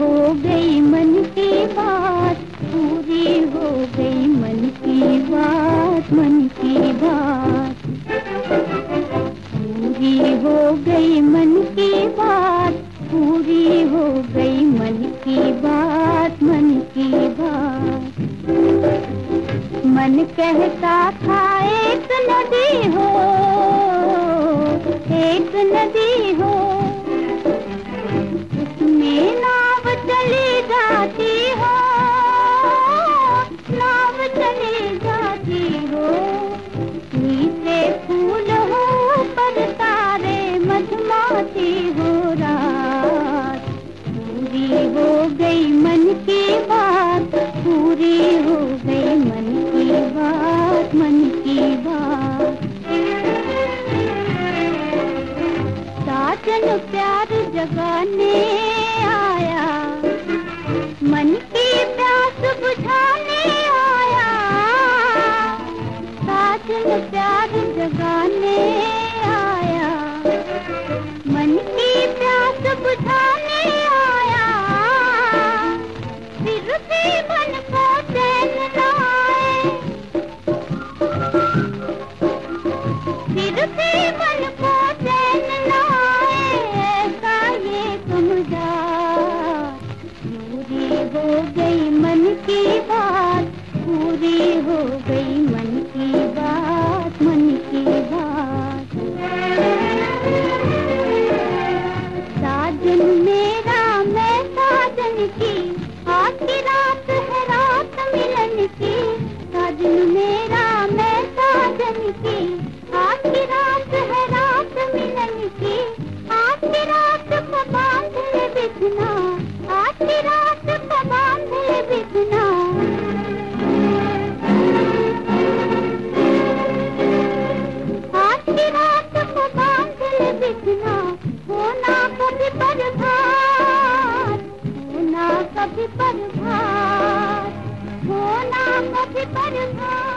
हो गई मन की बात, पूरी हो गई मन की बात, मन की बात। पूरी हो गई मन की बात, पूरी हो गई मन की बात, मन की बात। मन कहता था मधुमाती हो रात। पूरी हो गई मन की बात, पूरी हो गई मन की बात, मन की बात। साजन प्यार जगाने हो गई मन की बात, पूरी हो गई मन की बात, मन की बात। साजन मेरा, मैं साजन की आखिर रात है रात मिलन की। साजन मेरा, मैं साजन की आखिर रात है रात मिलन की। आखिर रात को बाँध बिछना Everybody's home.